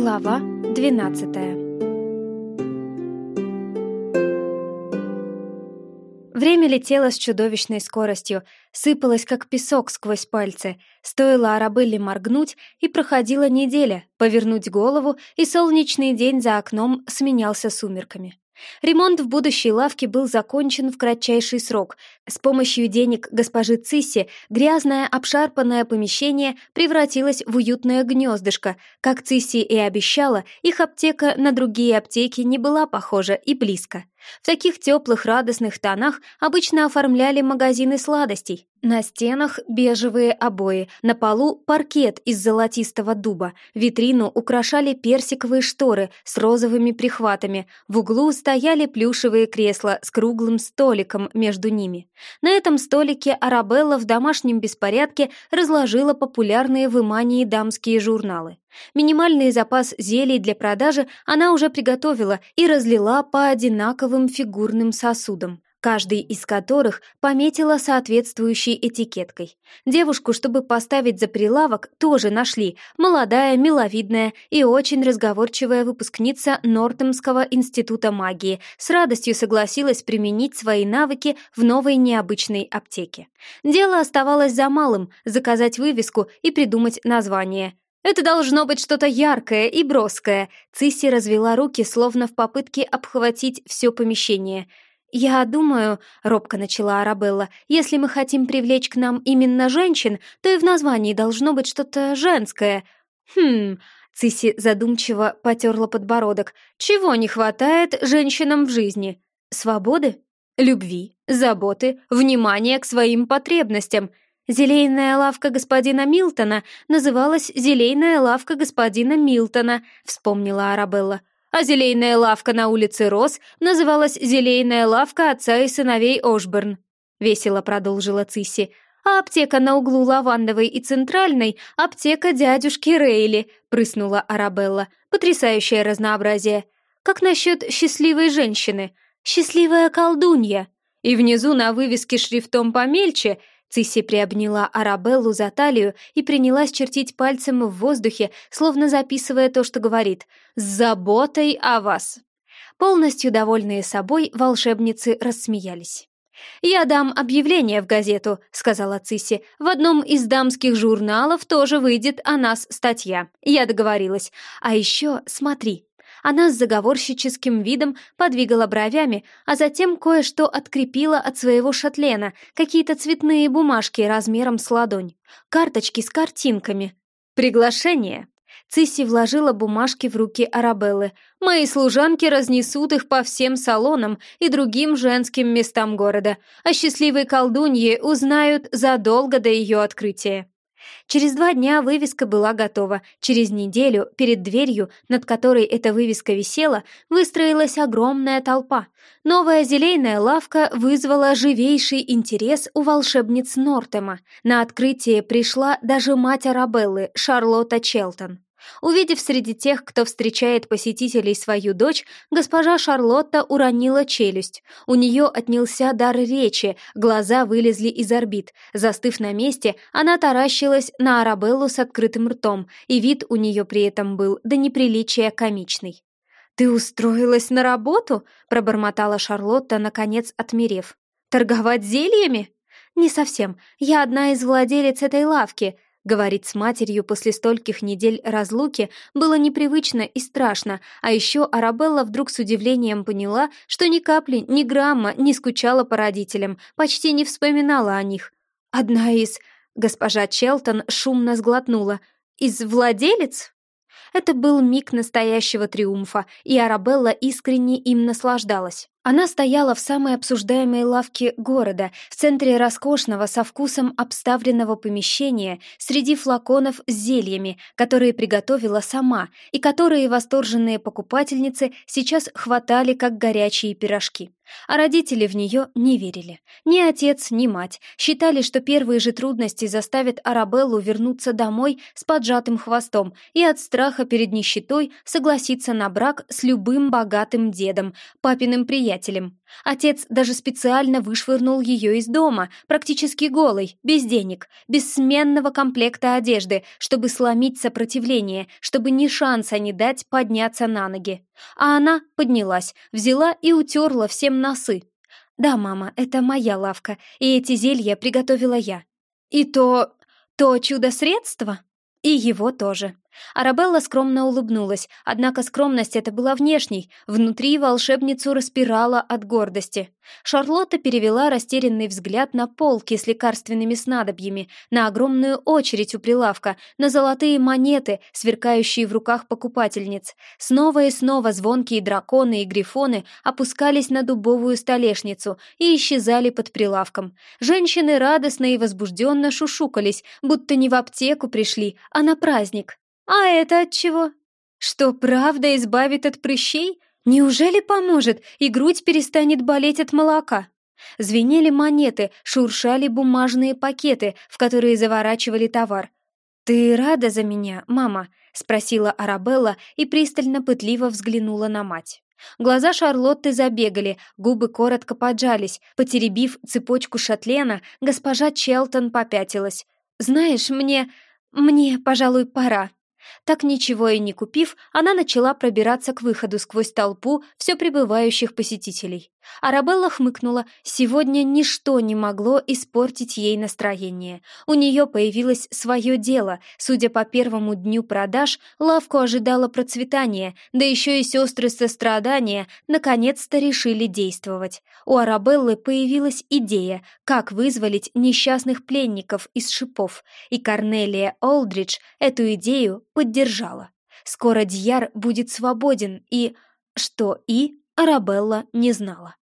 Глава 12 Время летело с чудовищной скоростью, сыпалось как песок сквозь пальцы. Стоило Арабелле моргнуть, и проходила неделя, повернуть голову, и солнечный день за окном сменялся сумерками. Ремонт в будущей лавке был закончен в кратчайший срок. С помощью денег госпожи Цисси грязное, обшарпанное помещение превратилось в уютное гнездышко. Как Цисси и обещала, их аптека на другие аптеки не была похожа и близко. В таких теплых радостных тонах обычно оформляли магазины сладостей. На стенах бежевые обои, на полу паркет из золотистого дуба, витрину украшали персиковые шторы с розовыми прихватами, в углу стояли плюшевые кресла с круглым столиком между ними. На этом столике Арабелла в домашнем беспорядке разложила популярные в Имании дамские журналы. Минимальный запас зелий для продажи она уже приготовила и разлила по одинаковым фигурным сосудам каждый из которых пометила соответствующей этикеткой. Девушку, чтобы поставить за прилавок, тоже нашли, молодая, миловидная и очень разговорчивая выпускница Нортемского института магии, с радостью согласилась применить свои навыки в новой необычной аптеке. Дело оставалось за малым — заказать вывеску и придумать название. «Это должно быть что-то яркое и броское», Цисси развела руки, словно в попытке обхватить все помещение — «Я думаю», — робко начала Арабелла, «если мы хотим привлечь к нам именно женщин, то и в названии должно быть что-то женское». «Хм...» — Циси задумчиво потерла подбородок. «Чего не хватает женщинам в жизни? Свободы? Любви? Заботы? Внимания к своим потребностям?» «Зелейная лавка господина Милтона называлась «Зелейная лавка господина Милтона», — вспомнила Арабелла а зелейная лавка на улице Рос называлась «Зелейная лавка отца и сыновей Ошборн», — весело продолжила Цисси. «А аптека на углу Лавандовой и Центральной — аптека дядюшки Рейли», — прыснула Арабелла. «Потрясающее разнообразие. Как насчет счастливой женщины? Счастливая колдунья?» И внизу на вывеске шрифтом помельче Цисси приобняла Арабеллу за талию и принялась чертить пальцем в воздухе, словно записывая то, что говорит «С заботой о вас». Полностью довольные собой, волшебницы рассмеялись. «Я дам объявление в газету», — сказала Цисси. «В одном из дамских журналов тоже выйдет о нас статья. Я договорилась. А еще смотри, она с заговорщическим видом подвигала бровями, а затем кое-что открепила от своего шатлена, какие-то цветные бумажки размером с ладонь, карточки с картинками. «Приглашение!» Цисси вложила бумажки в руки Арабеллы. «Мои служанки разнесут их по всем салонам и другим женским местам города, а счастливые колдуньи узнают задолго до ее открытия». Через два дня вывеска была готова. Через неделю перед дверью, над которой эта вывеска висела, выстроилась огромная толпа. Новая зелейная лавка вызвала живейший интерес у волшебниц Нортема. На открытие пришла даже мать Арабеллы, Шарлотта Челтон. Увидев среди тех, кто встречает посетителей свою дочь, госпожа Шарлотта уронила челюсть. У нее отнялся дар речи, глаза вылезли из орбит. Застыв на месте, она таращилась на Арабеллу с открытым ртом, и вид у нее при этом был до неприличия комичный. «Ты устроилась на работу?» — пробормотала Шарлотта, наконец отмерев. «Торговать зельями?» «Не совсем. Я одна из владелец этой лавки», Говорить с матерью после стольких недель разлуки было непривычно и страшно, а еще Арабелла вдруг с удивлением поняла, что ни капли, ни грамма не скучала по родителям, почти не вспоминала о них. «Одна из...» — госпожа Челтон шумно сглотнула. «Из владелец?» Это был миг настоящего триумфа, и Арабелла искренне им наслаждалась. Она стояла в самой обсуждаемой лавке города, в центре роскошного, со вкусом обставленного помещения, среди флаконов с зельями, которые приготовила сама, и которые восторженные покупательницы сейчас хватали как горячие пирожки. А родители в нее не верили. Ни отец, ни мать считали, что первые же трудности заставят Арабеллу вернуться домой с поджатым хвостом и от страха перед нищетой согласиться на брак с любым богатым дедом, папиным приятелем, приятелем. Отец даже специально вышвырнул ее из дома, практически голой, без денег, без сменного комплекта одежды, чтобы сломить сопротивление, чтобы ни шанса не дать подняться на ноги. А она поднялась, взяла и утерла всем носы. «Да, мама, это моя лавка, и эти зелья приготовила я». «И то... то чудо-средство?» «И его тоже», Арабелла скромно улыбнулась, однако скромность эта была внешней, внутри волшебницу распирала от гордости. Шарлотта перевела растерянный взгляд на полки с лекарственными снадобьями, на огромную очередь у прилавка, на золотые монеты, сверкающие в руках покупательниц. Снова и снова звонкие драконы и грифоны опускались на дубовую столешницу и исчезали под прилавком. Женщины радостно и возбужденно шушукались, будто не в аптеку пришли, а на праздник. «А это от чего? Что, правда избавит от прыщей? Неужели поможет, и грудь перестанет болеть от молока?» Звенели монеты, шуршали бумажные пакеты, в которые заворачивали товар. «Ты рада за меня, мама?» — спросила Арабелла и пристально пытливо взглянула на мать. Глаза Шарлотты забегали, губы коротко поджались. Потеребив цепочку шатлена, госпожа Челтон попятилась. «Знаешь, мне... мне, пожалуй, пора». Так ничего и не купив, она начала пробираться к выходу сквозь толпу все прибывающих посетителей. Арабелла хмыкнула. Сегодня ничто не могло испортить ей настроение. У нее появилось свое дело. Судя по первому дню продаж, лавку ожидало процветание, да еще и сестры сострадания наконец-то решили действовать. У Арабеллы появилась идея, как вызволить несчастных пленников из шипов, и Корнелия Олдридж эту идею поддержала. Скоро Дьяр будет свободен, и... Что «и» Арабелла не знала.